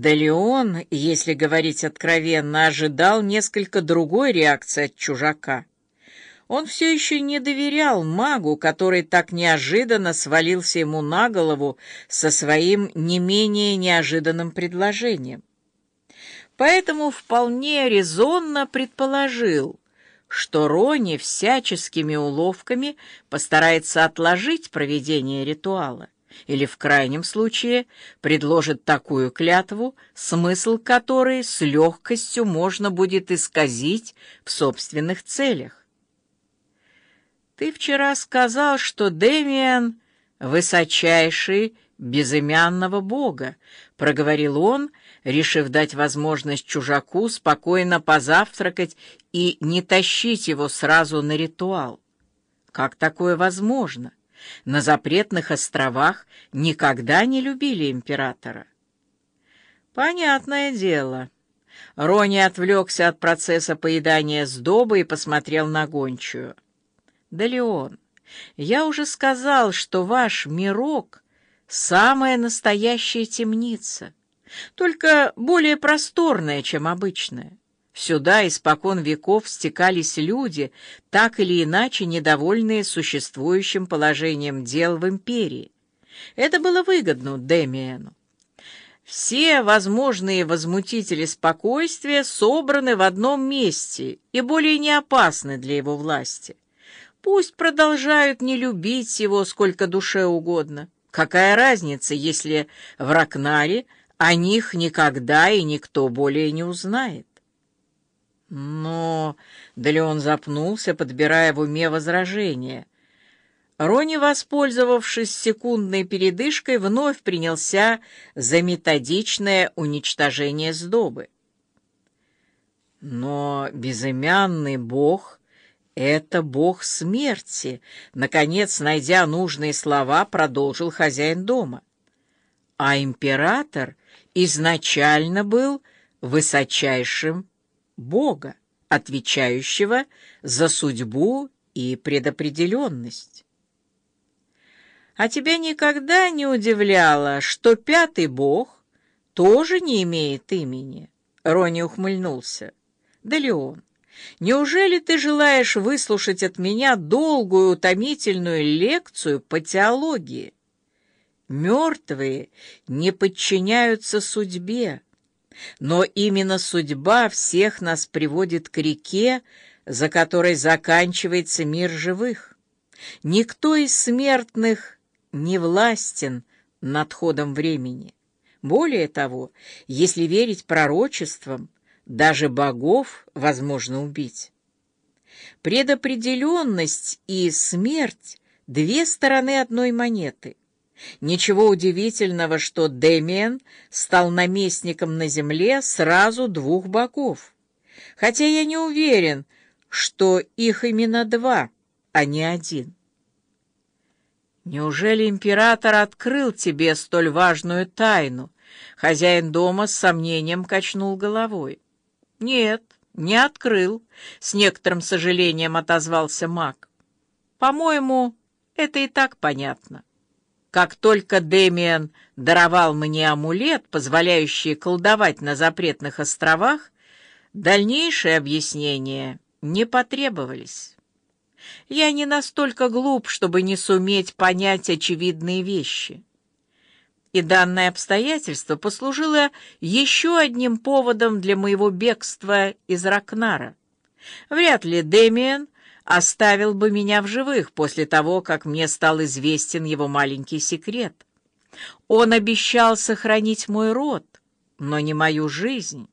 Да если говорить откровенно, ожидал несколько другой реакции от чужака. Он все еще не доверял магу, который так неожиданно свалился ему на голову со своим не менее неожиданным предложением. Поэтому вполне резонно предположил, что Рони всяческими уловками постарается отложить проведение ритуала или в крайнем случае предложит такую клятву, смысл которой с легкостью можно будет исказить в собственных целях. «Ты вчера сказал, что Демиан — высочайший безымянного бога», — проговорил он, решив дать возможность чужаку спокойно позавтракать и не тащить его сразу на ритуал. Как такое возможно? На запретных островах никогда не любили императора. Понятное дело. Рони отвлекся от процесса поедания сдобы и посмотрел на гончую. Да, Леон, я уже сказал, что ваш мирок — самая настоящая темница, только более просторная, чем обычная. Сюда испокон веков стекались люди, так или иначе недовольные существующим положением дел в империи. Это было выгодно Демиену. Все возможные возмутители спокойствия собраны в одном месте и более не опасны для его власти. Пусть продолжают не любить его сколько душе угодно. Какая разница, если в Ракнаре о них никогда и никто более не узнает? Но... Да ли он запнулся, подбирая в уме возражение. Рони, воспользовавшись секундной передышкой, вновь принялся за методичное уничтожение сдобы. Но безымянный бог — это бог смерти, наконец, найдя нужные слова, продолжил хозяин дома. А император изначально был высочайшим Бога, отвечающего за судьбу и предопределенность. А тебя никогда не удивляло, что пятый Бог тоже не имеет имени? Рони ухмыльнулся. Да, Леон, неужели ты желаешь выслушать от меня долгую утомительную лекцию по теологии? Мертвые не подчиняются судьбе, но именно судьба всех нас приводит к реке, за которой заканчивается мир живых. Никто из смертных не властен над ходом времени. Более того, если верить пророчествам, даже богов возможно убить. Предопределенность и смерть — две стороны одной монеты. Ничего удивительного, что Демиан стал наместником на земле сразу двух богов. Хотя я не уверен, что их именно два, а не один. Неужели император открыл тебе столь важную тайну? Хозяин дома с сомнением качнул головой. Нет, не открыл, с некоторым сожалением отозвался маг. По-моему, это и так понятно. Как только Демиан даровал мне амулет, позволяющий колдовать на запретных островах, дальнейшие объяснения не потребовались. Я не настолько глуп, чтобы не суметь понять очевидные вещи. И данное обстоятельство послужило еще одним поводом для моего бегства из Ракнара. Вряд ли Демиан оставил бы меня в живых после того, как мне стал известен его маленький секрет. Он обещал сохранить мой род, но не мою жизнь.